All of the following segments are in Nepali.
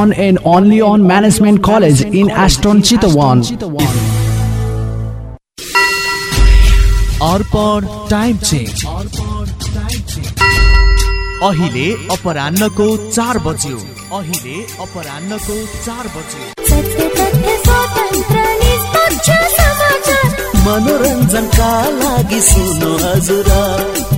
on and only on Management College in Ashton Chitwan. Arpan time change. अहिले अपरान्नको चार बज्यो। अहिले अपरान्नको चार बज्यो। मनोरञ्जनका लागि सुन्नु हजुर।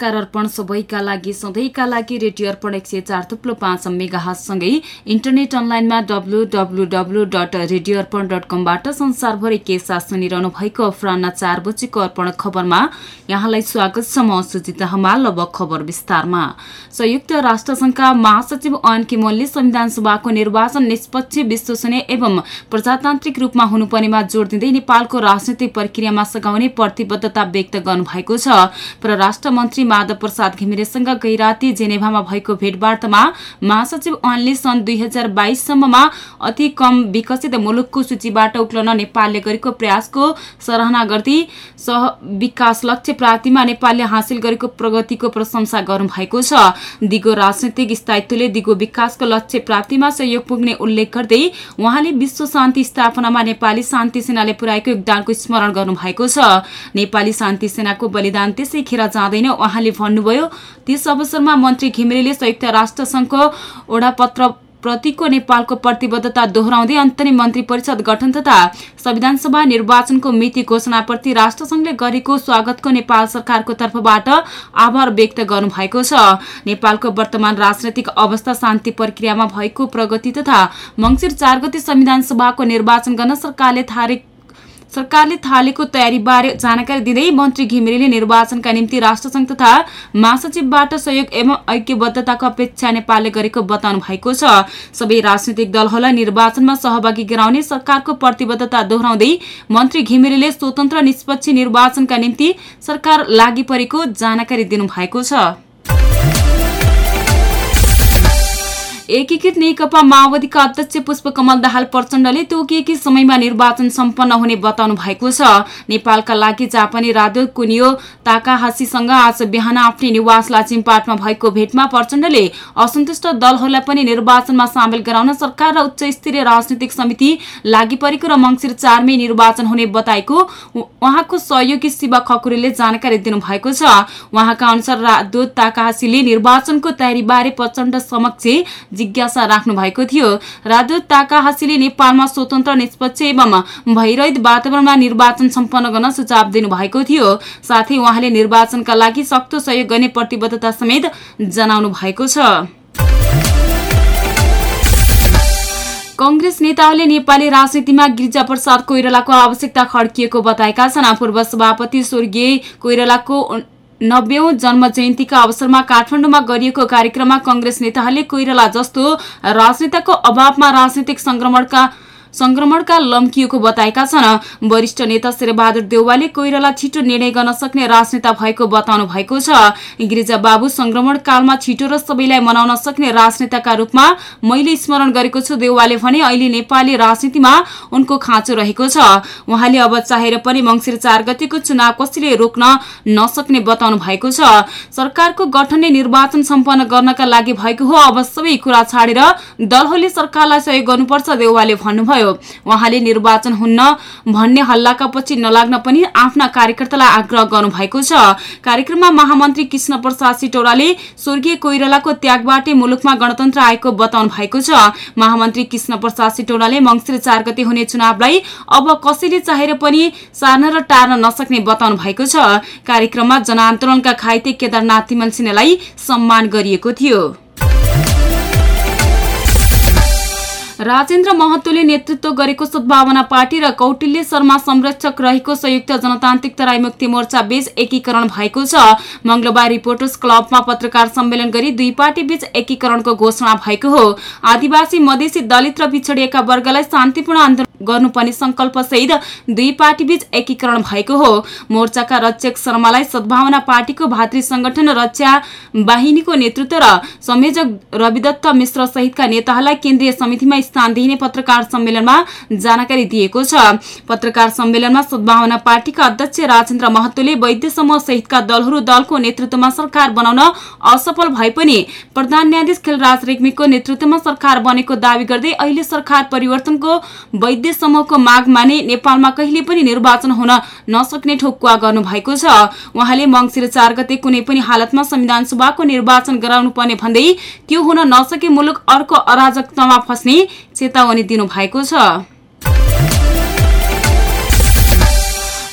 नमस्कार अर्पण सबैका लागि सधैँका लागि रेडियो अर्पण एक सय चार थुप्लो पाँच मेगाहासँगै इन्टरनेट अनलाइनमा W W W dot radio Arpan dot कमबाट संसारभरि के साथ सुनिरहनु भएको अपरान्न चार बजीको अर्पण खबरमा यहाँलाई स्वागत छ म सुजिता हमाल अब खबर विस्तारमा। संयुक्त राष्ट्रसङ्घका महासचिव अन किमोलले संविधान सभाको निर्वाचन निष्पक्ष विश्वसनीय एवं प्रजातान्त्रिक रूपमा हुनुपर्नेमा जोड़ दिँदै नेपालको राजनैतिक प्रक्रियामा सघाउने प्रतिबद्धता व्यक्त गर्नुभएको छ। परराष्ट्र मन्त्री माधव प्रसाद घिमिरेसँग गैराती जेनेभामा भएको भेटवार्तामा महासचिव अनले सन् दुई हजार बाइससम्ममा अति कम विकसित मुलुकको सूचीबाट उक्लन नेपालले गरेको प्रयासको सराहना गर्दै सह विकास लक्ष्य प्राप्तिमा नेपालले हासिल गरेको प्रगतिको प्रशंसा गर्नुभएको छ। दिगो राजनैतिक स्थायित्वले दिगो विकासको लक्ष्य प्राप्तिमा सहयोग पुग्ने उल्लेख गर्दै उहाँले विश्व शान्ति स्थापनामा नेपाली शान्ति सेनाले पुर्याएको योगदानको स्मरण गर्नुभएको छ। नेपाली शान्ति सेनाको बलिदान त्यसै खेर जाँदैन। उहाँले भन्नुभयो त्यस अवसरमा मन्त्री घिमिरेले संयुक्त राष्ट्र संघको ओडापत्र प्रतिको नेपालको प्रतिबद्धता दोहोऱ्याउँदै अन्तरिम मन्त्री परिषद गठन तथा संविधान सभा निर्वाचनको मिति घोषणाप्रति राष्ट्रसंघले गरेको स्वागतको नेपाल सरकारको तर्फबाट आभार व्यक्त गर्नुभएको छ। नेपालको वर्तमान राजनैतिक अवस्था शान्ति प्रक्रियामा भएको प्रगति तथा मङ्सिर चार गते संविधान सभाको निर्वाचन गर्न सरकारले थारे सरकारले थालेको तयारीबारे जानकारी दिँदै मन्त्री घिमिरेले निर्वाचनका निम्ति राष्ट्रसंघ तथा महासचिवबाट सहयोग एवं ऐक्यबद्धताको अपेक्षा नेपालले गरेको बताउनु भएको छ। सबै राजनैतिक दलहरूलाई निर्वाचनमा सहभागी गराउने सरकारको प्रतिबद्धता दोहोऱ्याउँदै मन्त्री घिमिरेले स्वतन्त्र निष्पक्ष निर्वाचनका निम्ति सरकार लागि परेको जानकारी दिनुभएको छ। एकीकृत नेकपा माओवादीका अध्यक्ष पुष्पकमल दाहाल प्रचण्डले तोकिएकी समयमा निर्वाचन सम्पन्न हुने बताउनु भएको छ। नेपालका लागि जापानी राजदूत कुनियो ताकाहासीसँग आज बिहान आफ्नै निवास लाचिमपाटमा भएको भेटमा प्रचण्डले असन्तुष्ट दलहरूलाई पनि निर्वाचनमा सामेल गराउन सरकार र उच्च स्तरीय राजनीतिक समिति लागि परेको र मङ्सिर चारमै निर्वाचन हुने बताएको उहाँको सहयोगी शिवा खकुरीले जानकारी दिनुभएको छ। उहाँका अनुसार राजदूत ताकाहासीले निर्वाचनको तयारीबारे प्रचण्ड समक्ष जिज्ञासा राख्नु भएको थियो। राजदूत ताकाहासीले नेपालमा स्वतन्त्र निष्पक्ष एवं भइरहित वातावरणमा निर्वाचन सम्पन्न गर्न सुझाव दिनुभएको थियो। साथै उहाँले निर्वाचनका लागि सक्दो सहयोग गर्ने प्रतिबद्धता समेत जनाउनु भएको छ। कंग्रेस नेताहरूले नेपाली राजनीतिमा गिरिजा प्रसाद कोइरालाको आवश्यकता खड्किएको बताएका छन्। पूर्व सभापति स्वर्गीय कोइरालाको नब्बेौं जन्म जयन्तीका अवसरमा काठमाडौँमा गरिएको कार्यक्रममा कंग्रेस नेताहरूले कोइराला जस्तो राजनेताको अभावमा राजनीतिक संक्रमणका संक्रमणका लम्किएको बताएका छन्। वरिष्ठ नेता शेरबहादुर देउवाले कोइराला छिटो निर्णय गर्न सक्ने राजनेता भएको बताउनु भएको छ। गिरिजा बाबु संक्रमण कालमा छिटो र सबैलाई मनाउन सक्ने राजनेताका रूपमा मैले स्मरण गरेको छु देउवाले भने अहिले नेपाली राजनीतिमा उनको खाँचो रहेको छ। उहाँले अब चाहेर पनि मङ्सिर चार गतिको चुनाव कसैले रोक्न नसक्ने बताउनु भएको छ। सरकारको गठन नै निर्वाचन सम्पन्न गर्नका लागि भएको हो अब सबै कुरा छाडेर दलहरूले सरकारलाई सहयोग गर्नुपर्छ देउवाले भन्नुभयो। उहाँले निर्वाचन हुन्न भन्ने हल्लाका पछि नलाग्न पनि आफ्ना कार्यकर्तालाई आग्रह गर्नुभएको छ। कार्यक्रममा महामन्त्री कृष्ण प्रसाद सिटौडाले स्वर्गीय कोइरालाको त्यागबाटै मुलुकमा गणतन्त्र आएको बताउनु भएको छ। महामन्त्री कृष्ण प्रसाद सिटौडाले मंगिर चार गते हुने चुनावलाई अब कसैले चाहेर पनि सार्न र टार्न नसक्ने बताउनु भएको छ। कार्यक्रममा जनआन्दोलनका घाइते केदारनाथ तिमल सिन्हालाई सम्मान गरिएको थियो। राजेन्द्र महतोले नेतृत्व गरेको सद्भावना पार्टी र कौटिल्य शर्मा संरक्षक रहेको संयुक्त जनतान्त्रिक तराई मुक्ति मोर्चा बीच एकीकरण भएको छ। मंगलबार रिपोर्टर्स क्लबमा पत्रकार सम्मेलन गरी दुई पार्टी बीच एकीकरणको घोषणा भएको हो। आदिवासी मधेसी दलित र पिछडिएका वर्गलाई शान्तिपूर्ण आन्दोलन गर्नुपर्ने संकल्प सहित दुई पार्टी बीच एकीकरण भएको हो। मोर्चाका रक्षक शर्मालाई सद्भावना पार्टीको भातृ संगठन रक्षा वाहिनीको नेतृत्व र संयोजक रविदत्त मिश्र सहितका नेताहरूलाई केन्द्रीय समितिमा स्थान दिइने पत्रकार सम्मेलनमा जानकारी दिएको छ। पत्रकार सम्मेलनमा सद्भावना पार्टीका अध्यक्ष राजेन्द्र महतोले वैद्य समूह सहितका दलहरू दलको नेतृत्वमा सरकार बनाउन असफल भए पनि प्रधान न्यायाधीश खेलराज रेग्मीको नेतृत्वमा सरकार बनेको दावी गर्दै अहिले सरकार परिवर्तनको वैद्य समूहको माग माने नेपालमा कहिले पनि निर्वाचन हुन नसक्ने ठोकुवा गर्नु भएको छ। उहाँले मंगिर चार गते कुनै पनि हालतमा संविधान सभाको निर्वाचन गराउनु पर्ने भन्दै त्यो हुन नसके मुलुक अर्को अराजकतामा फस्ने चेतावनी दिनु भएको छ।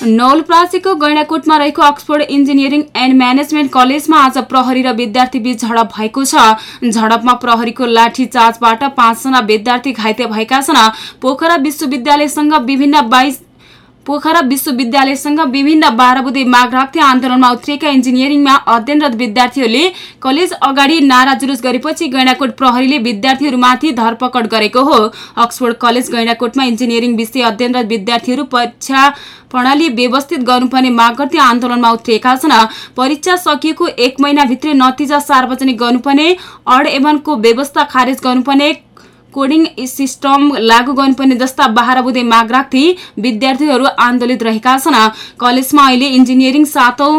नौलप्रासीको गैँडाकोटमा रहेको अक्सफोर्ड इन्जिनियरिङ एन्ड म्यानेजमेन्ट कलेजमा आज प्रहरी र विद्यार्थी बीच झडप भएको छ। झडपमा प्रहरीको लाठी चार्जबाट पाँचजना विद्यार्थी घाइते भएका छन्। पोखरा विश्वविद्यालयसँग विभिन्न बाइस पोखरा विश्वविद्यालयसँग विभिन्न बाह्र बुधे माग राख्दै आन्दोलनमा उत्रिएका इन्जिनियरिङमा अध्ययनरत विद्यार्थीहरूले कलेज अगाडि नारा जुलुस गरेपछि गैँडाकोट प्रहरीले विद्यार्थीहरूमाथि धरपकड गरेको हो। अक्सफोर्ड कलेज गैँडाकोटमा इन्जिनियरिङ विषय अध्ययनरत विद्यार्थीहरू परीक्षा प्रणाली व्यवस्थित गर्नुपर्ने माग गर्दै आन्दोलनमा उत्रिएका छन्। परीक्षा सकिएको एक महिनाभित्रै नतिजा सार्वजनिक गर्नुपर्ने अड एभनको व्यवस्था खारेज गर्नुपर्ने कोडिङ सिस्टम लागू गर्नुपर्ने जस्ता बाह्र बुधे माग राख्दै विद्यार्थीहरू आन्दोलित रहेका छन्। कलेजमा अहिले इन्जिनियरिङ सातौं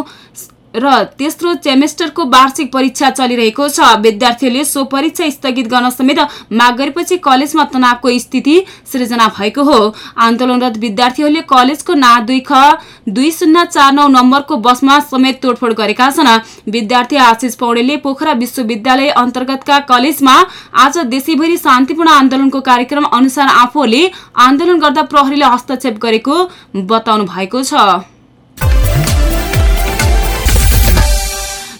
र तेस्रो सेमेस्टरको वार्षिक परीक्षा चलिरहेको छ। विद्यार्थीहरूले सो परीक्षा स्थगित गर्न समेत माग गरेपछि कलेजमा तनावको स्थिति सृजना भएको हो। आन्दोलनरत विद्यार्थीहरूले कलेजको ना दुई ख दुई शून्य चार नौ नम्बरको बसमा समेत तोडफोड गरेका छन्। विद्यार्थी आशिष पौडेलले पोखरा विश्वविद्यालय अन्तर्गतका कलेजमा आज देशैभरि शान्तिपूर्ण आन्दोलनको कार्यक्रम अनुसार आफूले आन्दोलन गर्दा प्रहरीले हस्तक्षेप गरेको बताउनु भएको छ।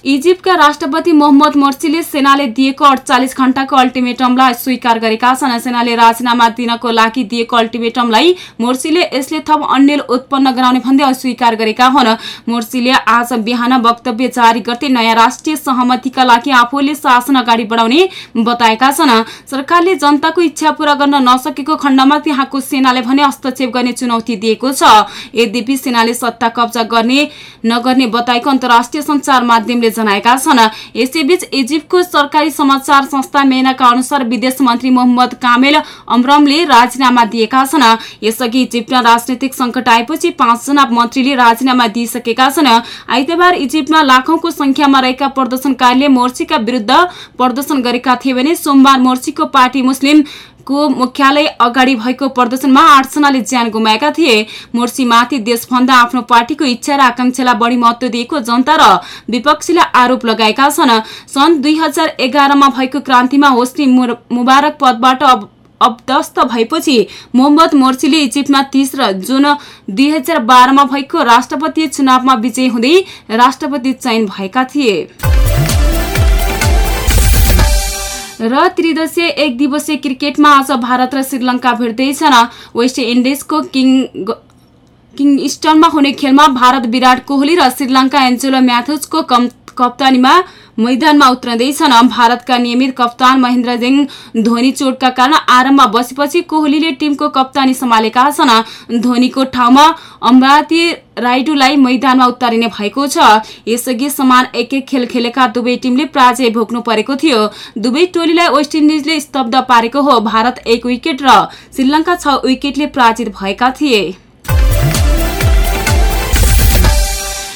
इजिप्टका राष्ट्रपति मोहम्मद मोर्सीले सेनाले दिएको अडचालिस घण्टाको अल्टिमेटमलाई स्वीकार गरेका छन्। सेनाले राजीनामा दिनको लागि दिएको अल्टिमेटमलाई मोर्सीले यसले थप अन्यल उत्पन्न गराउने भन्दै अस्वीकार गरेका हुन्। मोर्सीले आज बिहान वक्तव्य जारी गर्दै नयाँ राष्ट्रिय सहमतिका लागि आफूले शासन अगाडि बढाउने बताएका छन्। सरकारले जनताको इच्छा पूरा गर्न नसकेको खण्डमा त्यहाँको सेनाले भने हस्तक्षेप गर्ने चुनौती दिएको छ। यद्यपि सेनाले सत्ता कब्जा गर्ने नगर्ने बताएको अन्तर्राष्ट्रिय संचार माध्यमले जनाएका छन्। यसैबीच इजिप्टको सरकारी समाचार संस्था मेनाका अनुसार विदेश मन्त्री मोहम्मद कामेल अमरमले राजीनामा दिएका छन्। यसअघि इजिप्टमा राजनैतिक संकट आएपछि पाँचजना मन्त्रीले राजीनामा दिइसकेका छन्। आइतबार इजिप्टमा लाखौंको संख्यामा रहेका प्रदर्शनकारीले मोर्चीका विरूद्ध प्रदर्शन गरेका थिए भने सोमबार मोर्चीको पार्टी मुस्लिम को मुख्यालय अगाडि भएको प्रदर्शनमा आठजनाले ज्यान गुमाएका थिए। मोर्सीमाथि देशभन्दा आफ्नो पार्टीको इच्छा र आकांक्षालाई बढी महत्व दिएको जनता र विपक्षीले आरोप लगाएका छन्। सन् दुई हजार एघारमा भएको क्रान्तिमा होस्नी मुबारक पदबाट अब अब्दस्त भएपछि मोहम्मद मोर्सीले इजिप्टमा तीस र जुन दुई हजार बाह्रमा भएको राष्ट्रपति चुनावमा विजयी हुँदै राष्ट्रपति चयन भएका थिए। र त्रिदशीय एक दिवसीय क्रिकेटमा आज भारत र श्रीलङ्का भिड्दैछन् वेस्ट इन्डिजको किङ किङस्टनमा हुने खेलमा भारत विराट कोहली र श्रीलङ्का एन्जेलो म्याथुजको कप्तानीमा मैदानमा उत्रँदैछन्। भारतका नियमित कप्तान महेन्द्र सिंह धोनी चोटका कारण आरम्भमा बसेपछि कोहलीले टिमको कप्तानी सम्हालेका छन्। धोनीको ठाउँमा अमराती राइडुलाई मैदानमा उतारिने भएको छ। यसअघि समान एक एक खेल खेलेका दुवै टिमले पराजय भोग्नु परेको थियो। दुवै टोलीलाई वेस्ट इन्डिजले स्तब्ध पारेको हो। भारत एक विकेट र श्रीलङ्का छ विकेटले पराजित भएका थिए।